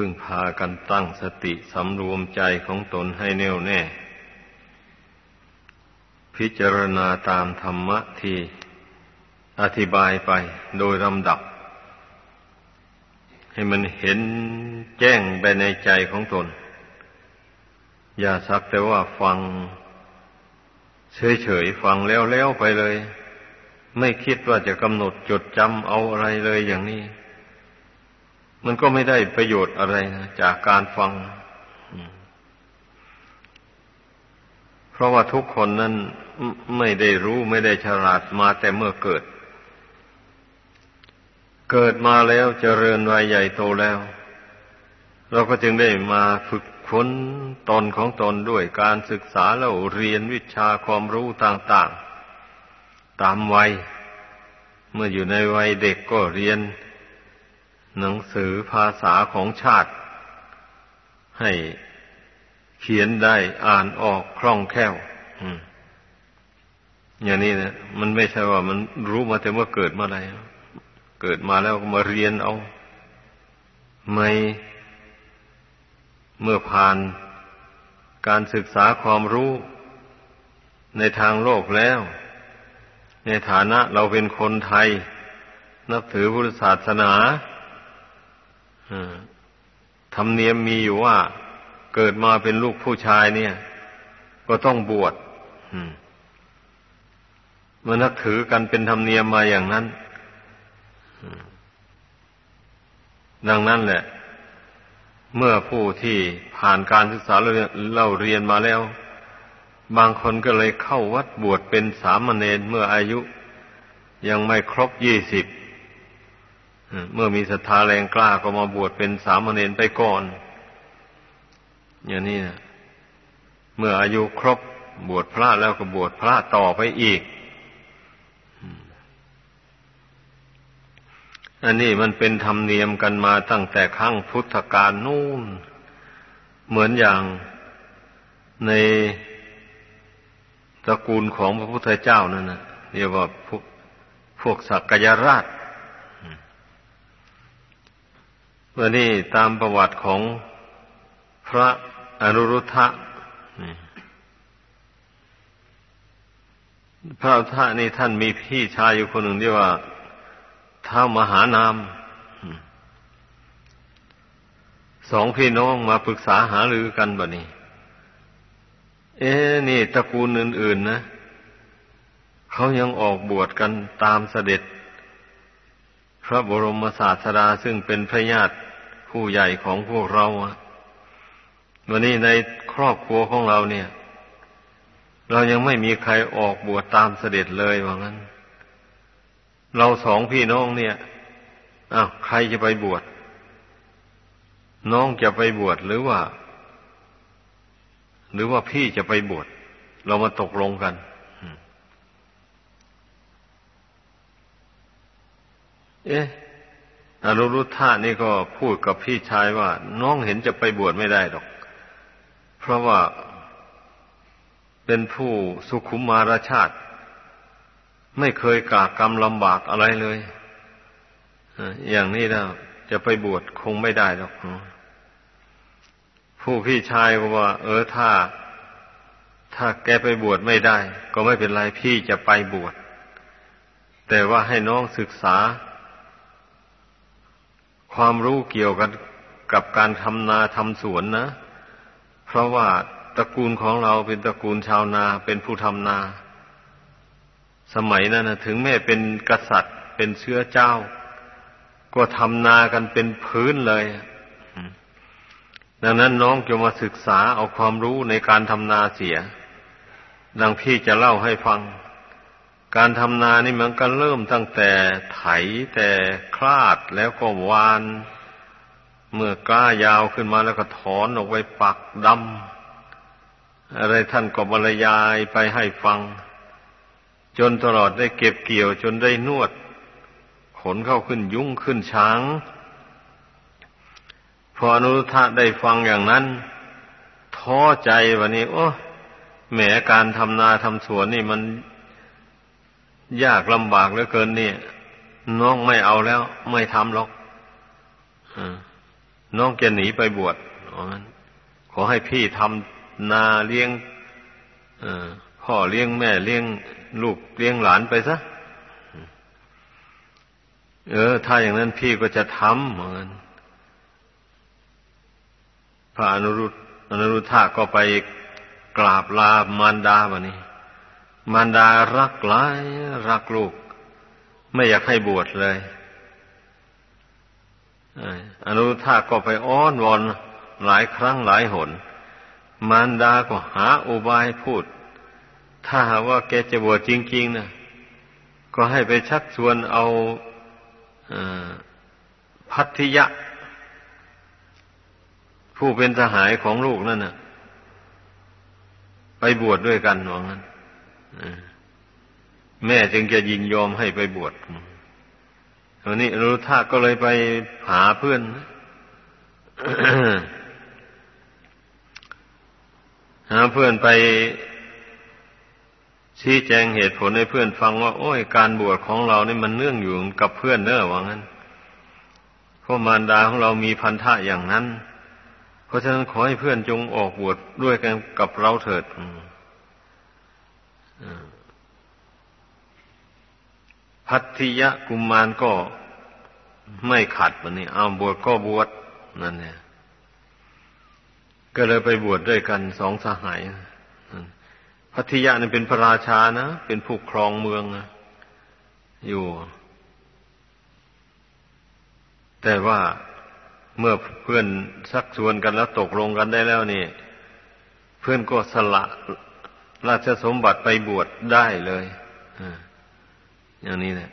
พึ่งพากันตั้งสติสำรวมใจของตนให้แน่วแน่ พิจารณาตามธรรมะที่อธิบายไปโดยลำดับ ให้มันเห็นแจ้งไปในใจของตน อย่าสักแต่ว่าฟัง เฉยๆฟังแล้วๆไปเลย ไม่คิดว่าจะกำหนดจดจำเอาอะไรเลยอย่างนี้ มันก็ไม่ได้ประโยชน์อะไรนะจากการฟัง เพราะว่าทุกคนนั้นไม่ได้รู้ไม่ได้ฉลาดมาแต่เมื่อเกิด เกิดมาแล้วเจริญวัยใหญ่โตแล้ว เราก็จึงได้มาฝึกฝนตนของตนด้วยการศึกษาแล้วเรียนวิชาความรู้ต่าง ๆ ตามวัย เมื่ออยู่ในวัยเด็กก็เรียน หนังสือภาษาของชาติ ให้เขียนได้อ่านออกคล่องแคล่วอย่างนี้นะมันไม่ใช่ว่ามันรู้มาแต่เมื่อเกิดมาอะไรเกิดมาแล้วก็มาเรียนเอา ไม่เมื่อผ่านการศึกษาความรู้ในทางโลกแล้ว ในฐานะเราเป็นคนไทย นับถือพุทธศาสนา ธรรมเนียมมีอยู่ว่าเกิดมาเป็นลูกผู้ชายเนี่ย ก็ต้องบวชมื่อนักถือกันเป็นธรรมเนียมมาอย่างนั้นดังนั้นแหละ เมื่อผู้ที่ผ่านการศึกษาเล่าเรียนมาแล้ว บางคนก็เลยเข้าวัดบวชเป็นสามเณรเมื่ออายุ ยังไม่ครบยี่สิบ เมื่อมีศรัทธาแรงกล้าก็มาบวชเป็นสามเณรไปก่อน อย่างนี้นะเมื่ออายุครบบวชพระแล้วก็บวชพระต่อไปอีก อันนี้มันเป็นธรรมเนียมกันมาตั้งแต่ครั้งพุทธกาลนู่น เหมือนอย่างในตระกูลของพระพุทธเจ้านั่นนะเรียกว่าพวกพวกสักกยราช วันนี้ตามประวัติของพระอนุรุทธะพระอนุรุทธะนี่ท่านมีพี่ชายอยู่คนหนึ่งที่ว่าท้ามหานาม สองพี่น้องมาปรึกษาหารือกันบ่นี้ เอ๊นี่ตระกูลอื่น ๆ นะเขายังออกบวชกันตามเสด็จ พระบรมศาสดาซึ่งเป็นพระญาติ ผู้ใหญ่ของพวกเราวันนี้ในครอบครัวของเราเนี่ย เรายังไม่มีใครออกบวชตามเสด็จเลยว่างั้น เราสองพี่น้องเนี่ยอ้าวใครจะไปบวชน้องจะไปบวชหรือว่า หรือว่าพี่จะไปบวชเรามาตกลงกันเอ๊ะ อนุรุทธะนี่ก็พูดกับพี่ชายว่า น้องเห็นจะไปบวชไม่ได้หรอก เพราะว่าเป็นผู้สุขุมมารชาติ ไม่เคยกากกรรมลำบากอะไรเลยอย่างนี้แล้วจะไปบวชคงไม่ได้หรอกผู้พี่ชายก็ว่า เออถ้า ถ้าแกไปบวชไม่ได้ ก็ไม่เป็นไรพี่จะไปบวชแต่ว่าให้น้องศึกษา ความรู้เกี่ยวกันกับการทำนาทำสวนนะ เพราะว่าตระกูลของเราเป็นตระกูลชาวนาเป็นผู้ทำนา สมัยนั้นนะถึงแม้เป็นกษัตริย์เป็นเชื้อเจ้า ก็ทำนากันเป็นพื้นเลย ดังนั้นน้องจะมาศึกษาเอาความรู้ในการทำนาเสีย ดังพี่จะเล่าให้ฟัง การทำนานี่มันก็เริ่มตั้งแต่ไถแต่คลาดแล้วก็วาน เมื่อกล้ายาวขึ้นมาแล้วก็ถอนออกไปปักดำอะไรท่านก็บรรยายไปให้ฟัง จนตลอดได้เก็บเกี่ยวจนได้นวด ขนเข้าขึ้นยุ่งขึ้นช้าง พออนุทะได้ฟังอย่างนั้น ท้อใจวันนี้ โอ้แหมการทำนาทำสวนนี่มัน ยากลำบากเหลือเกินเนี่ยน้องไม่เอาแล้ว ไม่ทำหรอกน้องจะหนีไปบวชขอให้พี่ทำนาเลี้ยงพ่อเลี้ยงแม่เลี้ยงลูกเลี้ยงหลานไปซะเออ ถ้าอย่างนั้นพี่ก็จะทำเหมือนพระอนุรุตอนุรุทธะก็ไปกราบลามารดาบะนี้ มารดารักหลายรักลูก ไม่อยากให้บวชเลยอนุทธะก็ไปอ้อนวอนหลายครั้งหลายหน มารดาก็หาอุบายพูด ถ้าหาว่าแกจะบวชจริงๆนะก็ให้ไปชักชวนเอาพัทธิยะ ผู้เป็นสหายของลูกนั่นนะไปบวชดด้วยกันหวังนั้น แม่จึงจะยินยอมให้ไปบวชวันนี้รู้ท่าก็เลยไปหาเพื่อนหาเพื่อนไปชี้แจงเหตุผลให้เพื่อนฟังว่า โอ้ยการบวชของเรานี่มันเนื่องอยู่กับเพื่อนเนอะว่างั้นเพราะมารดาของเรามีพันธะอย่างนั้น เพราะฉะนั้นขอให้เพื่อนจงออกบวชดด้วยกันกับเราเถิด พัทธิยะกุมมารก็ไม่ขัดมันนี่เอาบวชก็บวชนั่นเนี่ยก็เลยไปบวชดด้วยกันสองสหายพัทยานี่เป็นพระราชานะ เป็นผู้ครองเมืองอยู่ แต่ว่าเมื่อเพื่อนสักชวนกันแล้วตกลงกันได้แล้วนี่ เพื่อนก็สละ ราชสมบัติไปบวชได้เลยอย่างนี้แหละ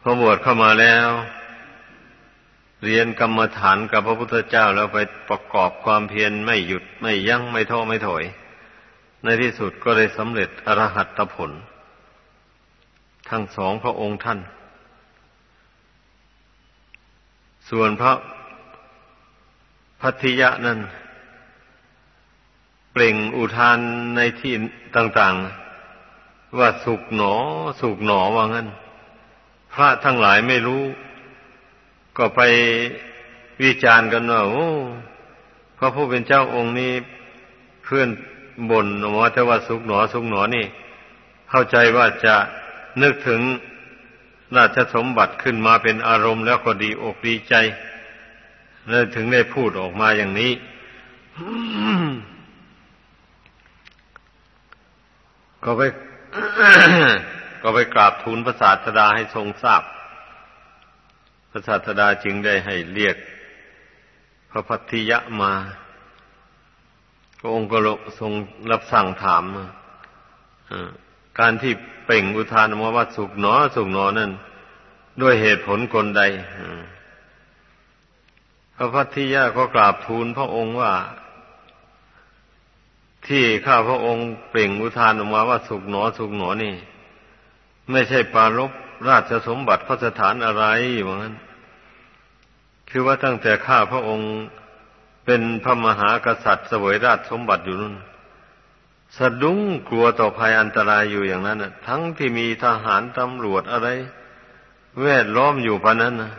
พอบวชเข้ามาแล้ว เรียนกรรมฐานกับพระพุทธเจ้าแล้วไปประกอบความเพียรไม่หยุดไม่ยั้งไม่ท้อไม่ถอย ในที่สุดก็ได้สำเร็จอรหัตผล ทั้งสองพระองค์ท่าน ส่วนพระพัทธิยะนั้น เปล่งอุทานในที่ต่างๆ ว่าสุกหนอ สุกหนอว่างั้น พระทั้งหลายไม่รู้ ก็ไปวิจารณ์กันว่าโอ้พระผู้เป็นเจ้าองค์นี้เพื่อนบ่นว่าแต่ว่าสุกหนอ สุกหนอนี่ เข้าใจว่าจะนึกถึงราชสมบัติขึ้นมาเป็นอารมณ์แล้วก็ดีอกดีใจ แล้วถึงได้พูดออกมาอย่างนี้ ก็ไป ก็ไปกราบทูลพระศาสดาให้ทรงทราบ พระศาสดาจึงได้ให้เรียก พระพัทธิยะมาพระองค์ก็ทรงรับสั่งถามการที่เป่งอุทานมาว่าสุกหนอ สุกหนอนั่นด้วยเหตุผลคนใดพระพัทธิยะก็กราบทูลพระองค์ว่า ที่ข้าพระองค์เปล่งอุทานออกมาว่าสุกหนอสุกหนอนี่ ไม่ใช่ปารบราชสมบัติพระสถานอะไรอย่างนั้น คือว่าตั้งแต่ข้าพระองค์เป็นพระมหากษัตริย์เสวยราชสมบัติอยู่นั่นสะดุ้งกลัวต่อภัยอันตรายอยู่อย่างนั้นนะทั้งที่มีทหารตำรวจอะไร แวดล้อมอยู่พะนั้นนะ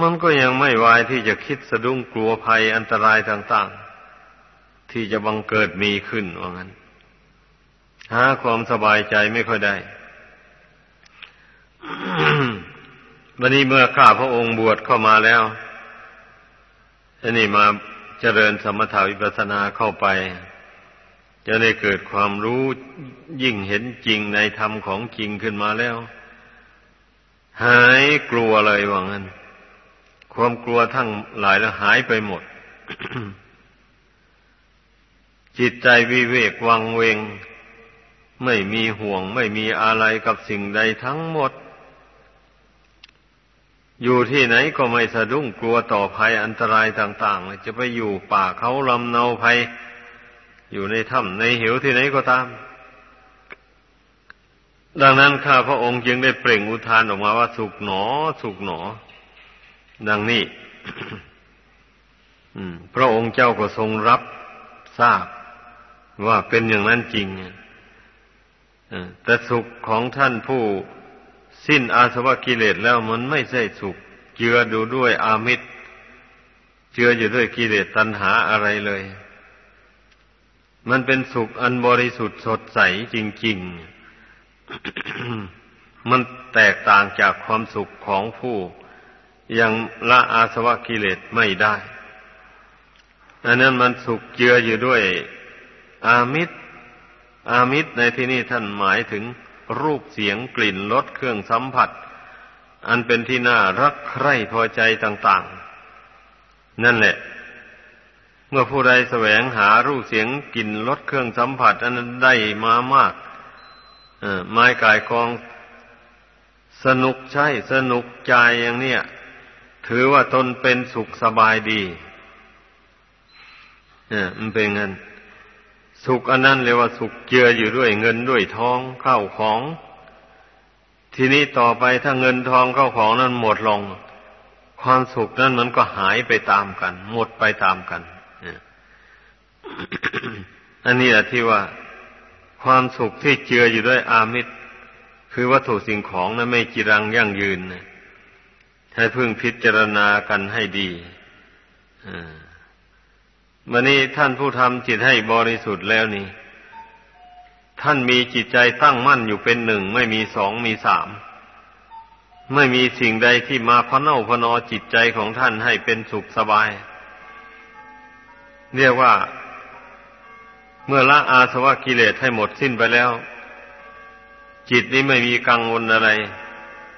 มันก็ยังไม่วายที่จะคิดสะดุ้งกลัวภัยอันตรายต่าง ๆ ที่จะบังเกิดมีขึ้นว่างั้น หาความสบายใจไม่ค่อยได้ วันนี้เมื่อข้าพระองค์บวชเข้ามาแล้วอันนี้มาเจริญสมถาวิปัสสนาเข้าไป จะได้เกิดความรู้ยิ่งเห็นจริงในธรรมของจริงขึ้นมาแล้ว หายกลัวเลยว่างั้น ความกลัวทั้งหลายแล้วหายไปหมด จิตใจวิเวกวังเวง ไม่มีห่วงไม่มีอะไรกับสิ่งใดทั้งหมด อยู่ที่ไหนก็ไม่สะดุ้งกลัวต่อภัยอันตรายต่างๆ จะไปอยู่ป่าเขาลำเนาภัย อยู่ในถ้ำในเหวที่ไหนก็ตาม ดังนั้นข้าพระองค์จึงได้เปล่งอุทานออกมาว่าสุกหนอ สุกหนอ ดังนี้พระองค์เจ้าก็ทรงรับทราบ ว่าเป็นอย่างนั้นจริงแต่สุขของท่านผู้สิ้นอาสวะกิเลสแล้วมันไม่ใช่สุข เจือดูด้วยอามิตร เจืออยู่ด้วยกิเลสตัณหาอะไรเลย มันเป็นสุขอันบริสุทธิ์สดใสจริง ๆ มันแตกต่างจากความสุขของผู้ยังละอาสวะกิเลสไม่ได้ อันนั้นมันสุขเจืออยู่ด้วย อามิตร อามิตรในที่นี้ท่านหมายถึงรูปเสียงกลิ่นรสเครื่องสัมผัส อันเป็นที่น่ารักใคร่พอใจต่าง ๆ นั่นแหละ เมื่อผู้ใดแสวงหารูปเสียงกลิ่นรสเครื่องสัมผัส อันนั้นได้มามากไม้กายกองสนุกใช่สนุกใจอย่างเนี้ยถือว่าตนเป็นสุขสบายดี เนี่ยมันเป็นงั้น สุขอันนั้นเรียกว่าสุขเจืออยู่ด้วยเงินด้วยทองเข้าของ ทีนี้ต่อไปถ้าเงินทองเข้าของนั้นหมดลง ความสุขนั้นมันก็หายไปตามกัน หมดไปตามกันอันนี้แหละที่ว่าความสุขที่เจืออยู่ด้วยอามิตร คือวัตถุสิ่งของนั้นไม่จีรังยั่งยืนให้พึ่งพิจารณากันให้ดีอ่า มื่อนี้ท่านผู้ทำจิตให้บริสุทธิ์แล้วนี่ ท่านมีจิตใจตั้งมั่นอยู่เป็นหนึ่ง ไม่มีสองมีสาม ไม่มีสิ่งใดที่มาพะเน่าพนอจิตใจของท่านให้เป็นสุขสบาย เรียกว่า เมื่อละอาสวะกิเลสให้หมดสิ้นไปแล้ว จิตนี้ไม่มีกังวลอะไร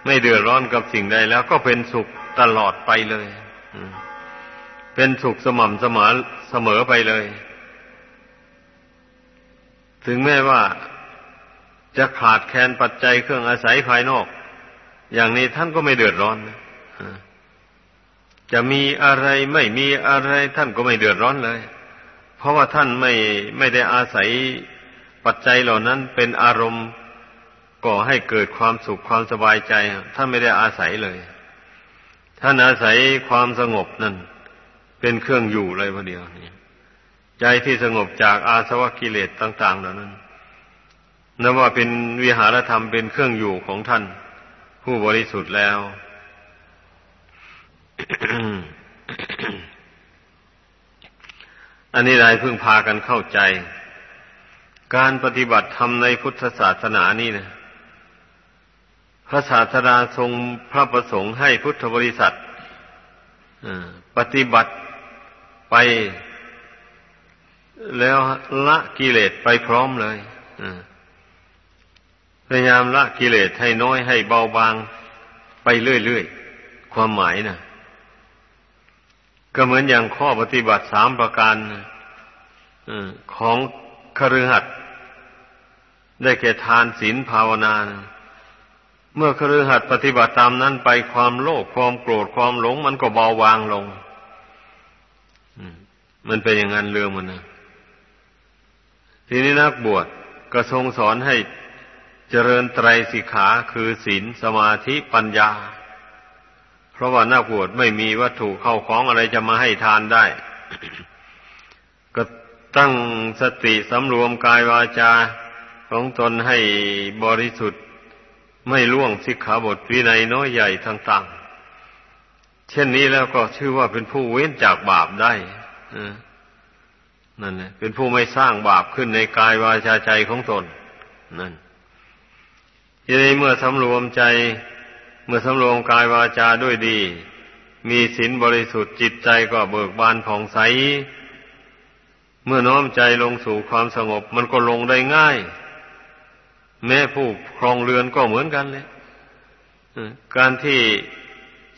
ไม่เดือดร้อนกับสิ่งใดแล้วก็เป็นสุขตลอดไปเลย อืม เป็นสุขสม่ำเสมอเสมอไปเลย ถึงแม้ว่าจะขาดแคลนปัจจัยเครื่องอาศัยภายนอก อย่างนี้ท่านก็ไม่เดือดร้อนนะจะมีอะไรไม่มีอะไรท่านก็ไม่เดือดร้อนเลย เพราะว่าท่านไม่ไม่ได้อาศัยปัจจัยเหล่านั้นเป็นอารมณ์ก่อให้เกิดความสุขความสบายใจ ท่านไม่ได้อาศัยเลย ท่านอาศัยความสงบนั่น เป็นเครื่องอยู่เลยพอเดียวนี่ใจที่สงบจากอาสวะกิเลสต่าง ๆ เหล่านั้นนับว่าเป็นวิหารธรรมเป็นเครื่องอยู่ของท่าน ผู้บริสุทธิ์แล้ว อันนี้นายเพิ่งพากันเข้าใจ การปฏิบัติธรรมในพุทธศาสนานี่นะพระศาสดาทรงพระประสงค์ให้พุทธบริษัทปฏิบัติ ไป แล้วละกิเลสไปพร้อมเลยพยายามละกิเลสให้น้อยให้เบาบาง ไปเรื่อยๆ ความหมายนะก็เหมือนอย่างข้อปฏิบัติสามประการของคฤหัสถ์ได้แก่ทานศีลภาวนาเมื่อคฤหัสถ์ปฏิบัติตามนั้นไปความโลภความโกรธความหลงมันก็เบาบางลง มันเป็นอย่างนั้นเรื่องมันนะทีนี้นักบวชก็ทรงสอนให้เจริญไตรสิกขาคือศีลสมาธิปัญญา เพราะว่านักบวชไม่มีวัตถุเข้าของอะไรจะมาให้ทานได้ ก็ตั้งสติสำรวมกายวาจาของตนให้บริสุทธิ์ไม่ล่วงสิกขาบทวินัยน้อยใหญ่ต่างๆ เช่นนี้แล้วก็ชื่อว่าเป็นผู้เว้นจากบาปได้ นั่นแหละเป็นผู้ไม่สร้างบาปขึ้นในกายวาจาใจของตน นั่นทีนี้เมื่อสำรวมใจ เมื่อสำรวมกายวาจาด้วยดี มีศีลบริสุทธิ์จิตใจก็เบิกบานผ่องใส เมื่อน้อมใจลงสู่ความสงบ มันก็ลงได้ง่าย แม้ผู้ครองเรือนก็เหมือนกันเลยการที่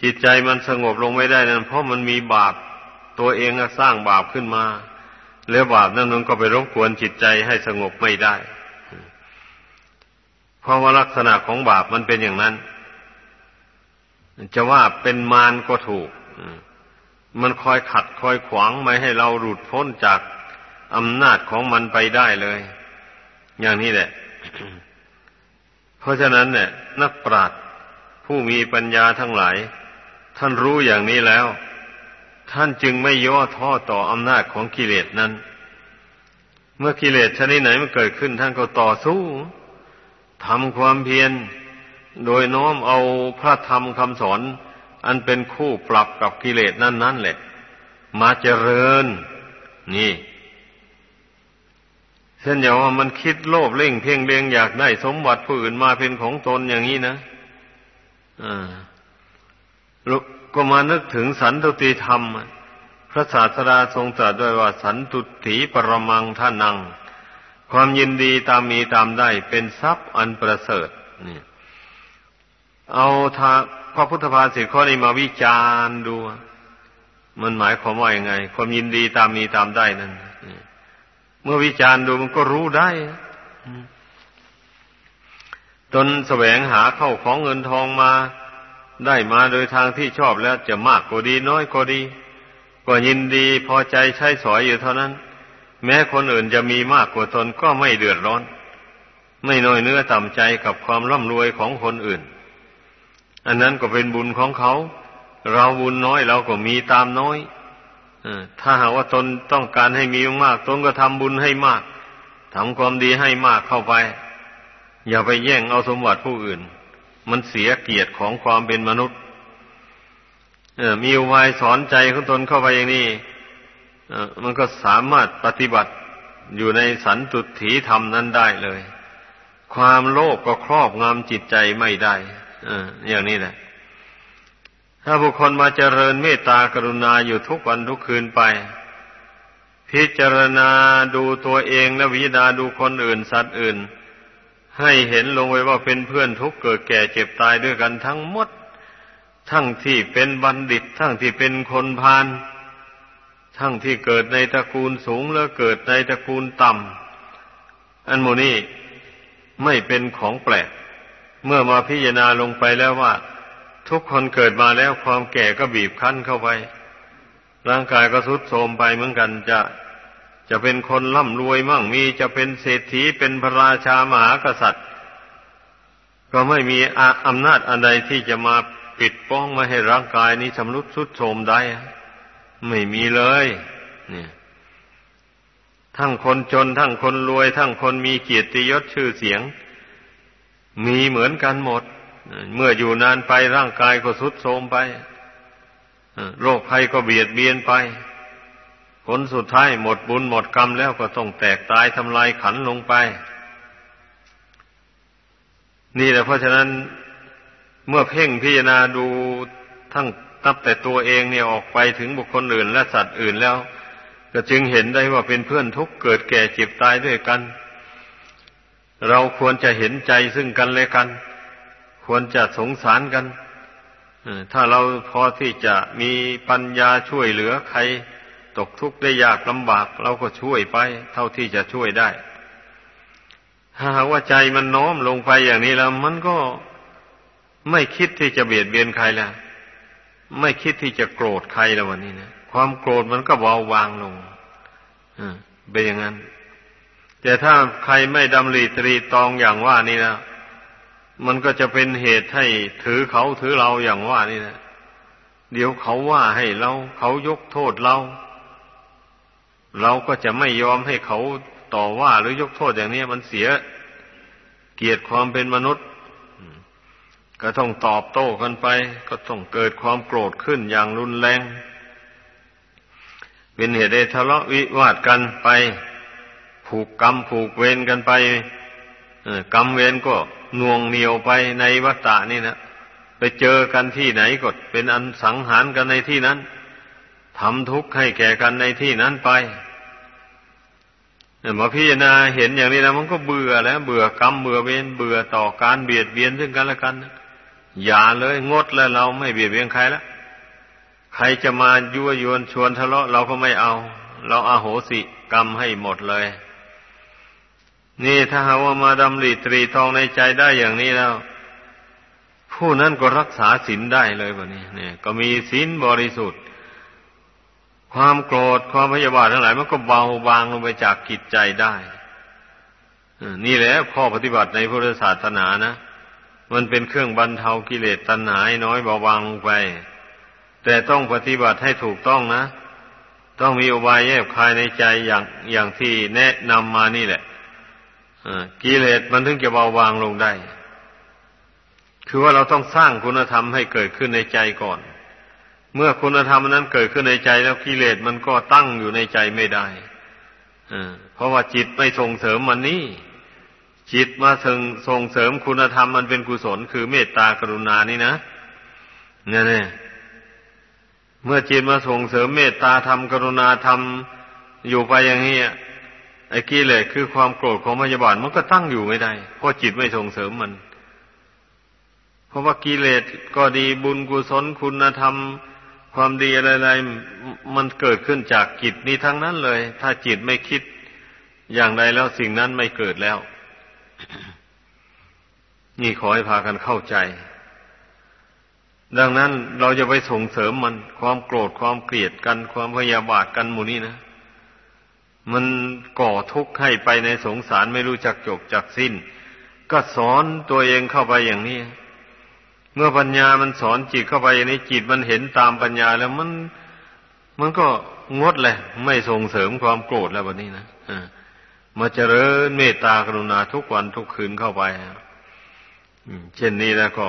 จิตใจมันสงบลงไม่ได้นั้นเพราะมันมีบาป ตัวเองสร้างบาปขึ้นมา แล้วบาปนั้นมันก็ไปรบกวนจิตใจให้สงบไม่ได้ เพราะว่าลักษณะของบาปมันเป็นอย่างนั้น จะว่าเป็นมารก็ถูก มันคอยขัดคอยขวางไม่ให้เราหลุดพ้นจากอำนาจของมันไปได้เลย อย่างนี้แหละ เพราะฉะนั้นเนี่ยนักปราชญ์ผู้มีปัญญาทั้งหลาย ท่านรู้อย่างนี้แล้ว ท่านจึงไม่ย่อท้อต่ออำนาจของกิเลสนั้น เมื่อกิเลสชนิดไหนมันเกิดขึ้นท่านก็ต่อสู้ทำความเพียร โดยน้อมเอาพระธรรมคำสอน อันเป็นคู่ปรับกับกิเลสนั่นนั่นแหละ มาเจริญ นี่เช่นอย่างว่ามันคิดโลภเล่งเพ่งเลียงอยากได้สมบัติผู้อื่นมาเป็นของตนอย่างนี้นะอ่า ก็มานึกถึงสันตุติธรรม พระศาสดาทรงตรัสด้วยว่าสันตุถีปรมังท่านัง ความยินดีตามมีตามได้เป็นทรัพย์อันประเสริฐนี่เอาทาพระพุทธภาษิตข้อนี้มาวิจารณ์ดู มันหมายความว่าอยังไง ความยินดีตามมีตามได้นั่นเมื่อวิจารณ์ดูมันก็รู้ได้ตนแสวงหาเข้าของเงินทองมา ได้มาโดยทางที่ชอบแล้วจะมากก็ดีน้อยก็ดี ก็ยินดีพอใจใช้สอยอยู่เท่านั้น แม้คนอื่นจะมีมากกว่าตนก็ไม่เดือดร้อน ไม่น้อยเนื้อต่ำใจกับความร่ำรวยของคนอื่น อันนั้นก็เป็นบุญของเขา เราบุญน้อยเราก็มีตามน้อยถ้าหากว่าตนต้องการให้มีมาก ตนก็ทำบุญให้มากทำความดีให้มากเข้าไป อย่าไปแย่งเอาสมบัติผู้อื่น มันเสียเกียรติของความเป็นมนุษย์ เออมีอุบายสอนใจของตนเข้าไปอย่างนี้เออมันก็สามารถปฏิบัติอยู่ในสันตุถีธรรมนั้นได้เลย ความโลภกก็ครอบงำจิตใจไม่ได้ เออ อย่างนี้แหละ ถ้าบุคคลมาเจริญเมตตากรุณาอยู่ทุกวันทุกคืนไป พิจารณาดูตัวเองและวิจารณาดูคนอื่นสัตว์อื่น ให้เห็นลงไว้ว่าเป็นเพื่อนทุกเกิดแก่เจ็บตายด้วยกันทั้งหมด ทั้งที่เป็นบัณฑิต ทั้งที่เป็นคนพาลทั้งที่เกิดในตระกูลสูงแล้วเกิดในตระกูลต่ำอันโมนี้ไม่เป็นของแปลก เมื่อมาพิจารณาลงไปแล้วว่า ทุกคนเกิดมาแล้วความแก่ก็บีบคั้นเข้าไป ร่างกายก็ทรุดโทรมไปเหมือนกันจะ จะเป็นคนร่ำรวยมั่งมีจะเป็นเศรษฐีเป็นพระราชามหากษัตริย์ ก็ไม่มีอำนาจอันใดที่จะมาปิดป้องไม่ให้ร่างกายนี้ชำรุดทรุดโทรมได้ ไม่มีเลย เนี่ย ทั้งคนจน ทั้งคนรวย ทั้งคนมีเกียรติยศชื่อเสียง มีเหมือนกันหมด เมื่ออยู่นานไปร่างกายก็ทรุดโทรมไปโรคภัยก็เบียดเบียนไป ลสุดท้ายหมดบุญหมดกรรมแล้วก็ต้องแตกตายทำลายขันลงไป นี่แหละเพราะฉะนั้นเมื่อเพ่งพิจารณาดูทั้งตับแต่ตัวเองเนี่ยออกไปถึงบุคคลอื่น และสัตว์อื่นแล้ว ก็จึงเห็นได้ว่าเป็นเพื่อนทุกเกิดแก่เจ็บตายด้วยกัน เราควรจะเห็นใจซึ่งกันและกัน ควรจะสงสารกันถ้าเราพอที่จะมีปัญญาช่วยเหลือใคร ตกทุกข์ได้ยากลำบาก เราก็ช่วยไป เท่าที่จะช่วยได้ถ้าหากว่าใจมันน้อมลงไปอย่างนี้แล้วมันก็ไม่คิดที่จะเบียดเบียนใครแล้วไม่คิดที่จะโกรธใครแล้ววันนี้นะความโกรธมันก็เบาบางลงเป็นอย่างนั้น แต่ถ้าใครไม่ดำริตรีตองอย่างว่านี่นะมันก็จะเป็นเหตุให้ถือเขาถือเราอย่างว่านี่นะเดี๋ยวเขาว่าให้เรา เขายกโทษเรา เราก็จะไม่ยอมให้เขาต่อว่าหรือยกโทษอย่างนี้มันเสียเกียรติความเป็นมนุษย์ ก็ต้องตอบโต้กันไป ก็ต้องเกิดความโกรธขึ้นอย่างรุนแรง เป็นเหตุให้ทะเลาะวิวาทกันไป ผูกกรรมผูกเวรกันไปกรรมเวรก็น่วงเหนียวไปในวัฏฏะนี่นะไปเจอกันที่ไหนก็เป็นอันสังหารกันในที่นั้นทำทุกข์ให้แก่กันในที่นั้นไป มาพิจารณาเห็นอย่างนี้แล้วมันก็เบื่อแล้ว เบื่อกรรมเบื่อเวรเบื่อต่อการเบียดเบียนซึ่งกันและกัน อย่าเลยงดแล้วเราไม่เบียดเบียนใครแล้วใครจะมายั่วยวนชวนทะเลาะเราก็ไม่เอา เราอาโหสิกรรมให้หมดเลย นี่ถ้าหาว่ามาดำริตรีทองในใจได้อย่างนี้แล้ว ผู้นั้นก็รักษาศีลได้เลยวันนี้เนี่ย ก็มีศีลบริสุทธิ์ ความโกรธความพยาบาททั้งหลายมันก็เบาบางลงไปจากกิจใจได้นี่แหละข้อปฏิบัติในพุทธศาสนานะมันเป็นเครื่องบรรเทากิเลสตัณหาน้อยเบาบางลงไป แต่ต้องปฏิบัติให้ถูกต้องนะ ต้องมีอุบายแยบคายในใจอย่างอย่างที่แนะนำมานี่แหละกิเลสมันถึงจะเบาบางลงได้ คือว่าเราต้องสร้างคุณธรรมให้เกิดขึ้นในใจก่อน เมื่อคุณธรรมนั้นเกิดขึ้นในใจแล้วกิเลสมันก็ตั้งอยู่ในใจไม่ได้เพราะว่าจิตไม่ส่งเสริมมันนี่ จิตมาส่งส่งเสริมคุณธรรมมันเป็นกุศล คือเมตตากรุณานี่นะเนี่ยเนี่ยเมื่อจิตมาส่งเสริมเมตตาธรรมกรุณาธรรมอยู่ไปอย่างนี้ไอ้กิเลสคือความโกรธของพยาบาทมันก็ตั้งอยู่ไม่ได้ เพราะจิตไม่ส่งเสริมมัน เพราะว่ากิเลสก็ดีบุญกุศลคุณธรรม ความดีอะไรๆมันเกิดขึ้นจากจิตนี้ทั้งนั้นเลย ถ้าจิตไม่คิดอย่างใดแล้วสิ่งนั้นไม่เกิดแล้ว นี่ขอให้พากันเข้าใจ ดังนั้นเราจะไปส่งเสริมมันความโกรธความเกลียดกัน ความพยาบาทกันหมู่นี้นะมันก่อทุกข์ให้ไปในสงสารไม่รู้จักจบจักสิ้น ก็สอนตัวเองเข้าไปอย่างนี้ เมื่อปัญญามันสอนจิตเข้าไปอย่างนี้จิตมันเห็นตามปัญญาแล้วมัน มันก็งดเลยไม่ส่งเสริมความโกรธแล้ววันนี้นะอมาเจริญเมตตากรุณาทุกวันทุกคืนเข้าไปเช่นนี้แล้วก็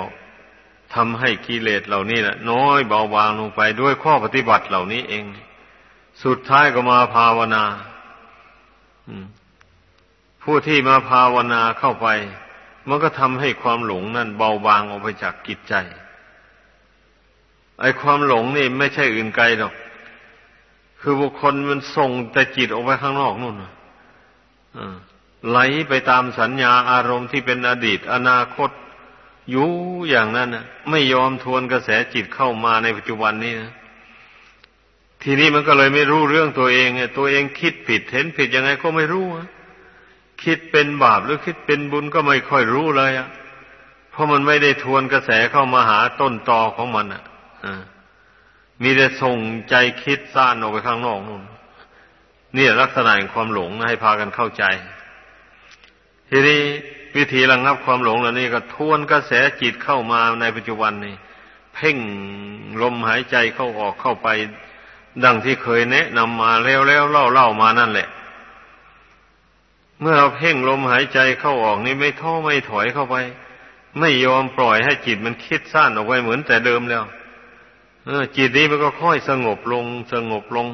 ทำให้กิเลสเหล่านี้นะน้อยเบาบางลงไปด้วยข้อปฏิบัติเหล่านี้เอง สุดท้ายก็มาภาวนาผู้ที่มาภาวนาเข้าไป มันก็ทำให้ความหลงนั่นเบาบางออกไปจากกิจใจ ไอ้ความหลงนี่ไม่ใช่อื่นไกลหรอก คือบุคคลมันส่งแต่จิตออกไปข้างนอกนู่นไหลไปตามสัญญาอารมณ์ที่เป็นอดีต อนาคตอยู่อย่างนั้นนะไม่ยอมทวนกระแสจิตเข้ามาในปัจจุบันนี้นะทีนี้มันก็เลยไม่รู้เรื่องตัวเองตัวเองคิดผิดเห็นผิดยังไงก็ไม่รู้ คิดเป็นบาปหรือคิดเป็นบุญก็ไม่ค่อยรู้เลยอะ เพราะมันไม่ได้ทวนกระแสเข้ามาหาต้นตอของมันอะมีแต่ส่งใจคิดซ่านออกไปข้างนอกนู่นนี่ลักษณะของความหลงนะให้พากันเข้าใจ ทีนี้วิธีระงับความหลงเหล่านี้ก็ทวนกระแสจิตเข้ามาในปัจจุบันนี้เพ่งลมหายใจเข้าออกเข้าไป ดังที่เคยแนะนำมาแล้วแล้วเล่าเล่ามานั่นแหละ เมื่อเราเพ่งลมหายใจเข้าออกนี่ไม่ท้อไม่ถอยเข้าไป ไม่ยอมปล่อยให้จิตมันคิดสั้นออกไปเหมือนแต่เดิมแล้ว เออ จิตนี้มันก็ค่อยสงบลง สงบลง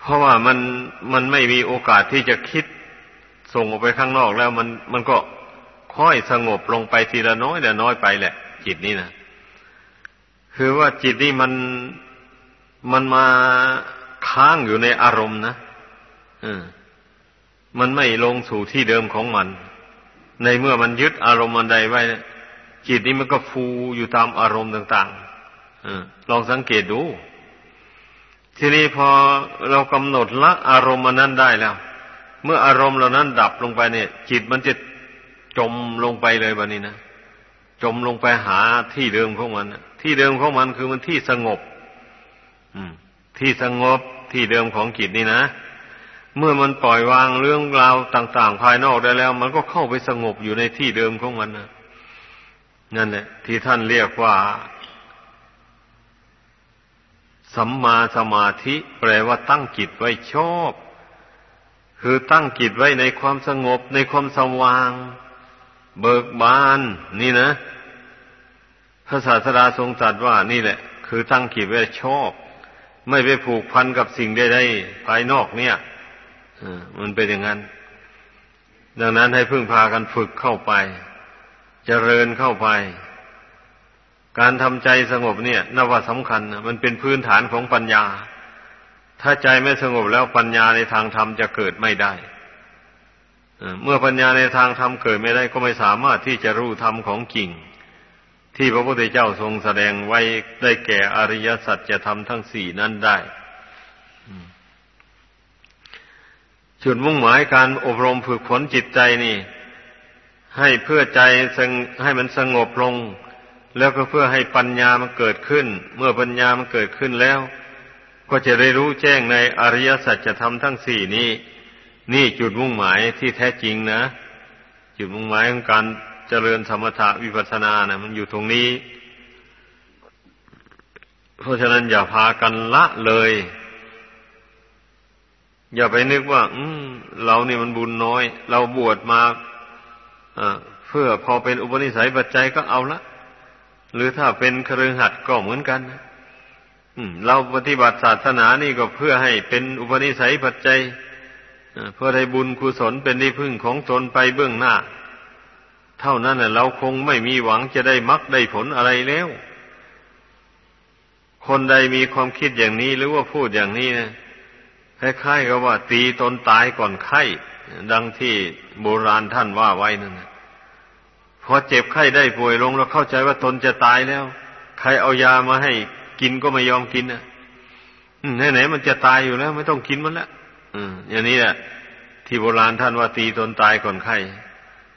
เพราะว่ามันมันไม่มีโอกาสที่จะคิดส่งออกไปข้างนอกแล้ว มันมันก็ค่อยสงบลงไปทีละน้อยละน้อยไปแหละ จิตนี่นะคือว่าจิตนี่มันมันมาค้างอยู่ในอารมณ์นะ มมันไม่ลงสู่ที่เดิมของมัน ในเมื่อมันยึดอารมณ์อันใดไว้ จิตนี้มันก็ฟูอยู่ตามอารมณ์ต่างๆอลองสังเกตดู ทีนี้พอเรากำหนดละอารมณ์นั้นได้แล้ว เมื่ออารมณ์เหล่านั้นดับลงไปเนี่ย จิตมันจะจมลงไปเลยวันนี้นะจมลงไปหาที่เดิมของมัน ที่เดิมของมันคือมันที่สงบ อืม ที่สงบที่เดิมของจิตนี่นะ เมื่อมันปล่อยวางเรื่องราวต่าง ๆ ภายนอกได้แล้ว มันก็เข้าไปสงบอยู่ในที่เดิมของมันนะนั่นแหละที่ท่านเรียกว่า สัมมาสมาธิ แปลว่าตั้งจิตไว้ชอบ คือตั้งจิตไว้ในความสงบ ในความสว่าง เบิกบาน นี่นะพระศาสดาทรงตรัสว่า นี่แหละ คือตั้งจิตไว้ชอบ ไม่ไปผูกพันกับสิ่งใดๆภายนอกเนี่ย มันเป็นอย่างนั้น ดังนั้นให้พึ่งพากันฝึกเข้าไปจเจริญเข้าไป การทำใจสงบเนี่ยนว่าสำคัญ มันเป็นพื้นฐานของปัญญา ถ้าใจไม่สงบแล้วปัญญาในทางธรรมจะเกิดไม่ได้เมื่อปัญญาในทางธรรมเกิดไม่ได้ก็ไม่สามารถที่จะรู้ธรรมของจริง ที่พระพุทธเจ้าทรงแสดงไว้ได้แก่อริยสัจจะทำทั้งสี่นั้นได้ จุดมุ่งหมายการอบรมฝึกฝนจิตใจนี่ ให้เพื่อใจให้มันสงบลง แล้วก็เพื่อให้ปัญญามันเกิดขึ้น เมื่อปัญญามันเกิดขึ้นแล้ว ก็จะได้รู้แจ้งในอริยสัจธรรมทั้งสี่นี้ นี่จุดมุ่งหมายที่แท้จริงนะ จุดมุ่งหมายของการเจริญสมถะวิปัสสนานะมันอยู่ตรงนี้ เพราะฉะนั้นอย่าพากันละเลย อย่าไปนึกว่า อืมเรานี่มันบุญน้อย เราบวชมาฝพื่อพอเป็นอุปนิสัยปัจจัยก็เอาละ หรือถ้าเป็นครือหัดก็เหมือนกันเราปฏิบัติศาสนานี่ก็เพื่อให้เป็นอุปนิสัยปัจจัยเพื่อให้บุญกุศลเป็นที่พึ่งของตนไปเบื้องหน้า เท่านั้นเราคงไม่มีหวังจะได้มรรคได้ผลอะไรแล้ว คนใดมีความคิดอย่างนี้หรือว่าพูดอย่างนี้นะ คล้ายๆกับว่า ตีตนตายก่อนไข้ ดังที่โบราณท่านว่าไว้นั่นพอเจ็บไข้ได้ป่วยลงแล้วเข้าใจว่าตนจะตายแล้ว ใครเอายามาให้กินก็ไม่ยอมกินนะไหนๆมันจะตายอยู่แล้ว ไม่ต้องกินมันละอืมอย่างนี้แหละที่โบราณท่านว่าตีตนตายก่อนไข้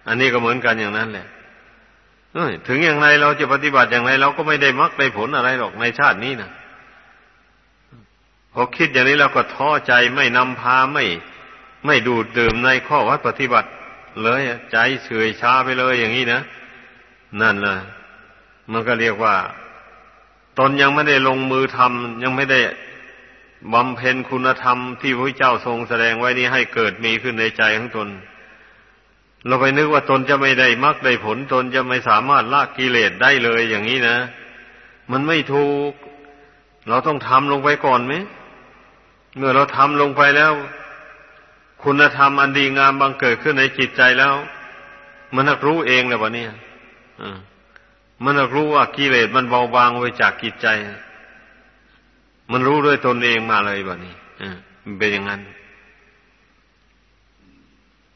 อันนี้ก็เหมือนกันอย่างนั้นแหละถึงอย่างไรเราจะปฏิบัติอย่างไรเราก็ไม่ได้มักได้ผลอะไรหรอกในชาตินี้นะ พอคิดอย่างนี้เราก็ท้อใจไม่นำพาไม่ ไม่ดูดดื่มในข้อวัดปฏิบัติ เลยใจเฉยช้าไปเลยอย่างนี้นะนั่นนะมันก็เรียกว่า ตนยังไม่ได้ลงมือทำยังไม่ได้บำเพ็ญคุณธรรมที่พระเจ้าทรงแสดงไว้นี้ให้เกิดมีขึ้นในใจของตน เราไปนึกว่าตนจะไม่ได้มรรคได้ผลตนจะไม่สามารถละกิเลสได้เลยอย่างนี้นะ มันไม่ถูก เราต้องทำลงไปก่อนไหม เมื่อเราทำลงไปแล้ว คุณธรรมอันดีงามบังเกิดขึ้นในจิตใจแล้ว มันนักรู้เองเลยวะเนี่ยมันนักรู้ว่ากิเลสมันเบาบางไปจากจิตใจ มันรู้ด้วยตนเองมาเลยวะนี่มันเป็นอย่างนั้น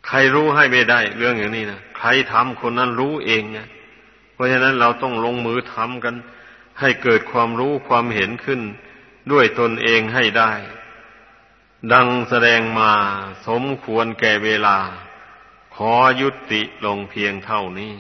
ใครรู้ให้ไม่ได้ เรื่องอย่างนี้นะใครทำคนนั้นรู้เองไงเพราะฉะนั้นเราต้องลงมือทำกัน ให้เกิดความรู้ความเห็นขึ้นด้วยตนเองให้ได้ ดังแสดงมาสมควรแก่เวลา ขอยุติลงเพียงเท่านี้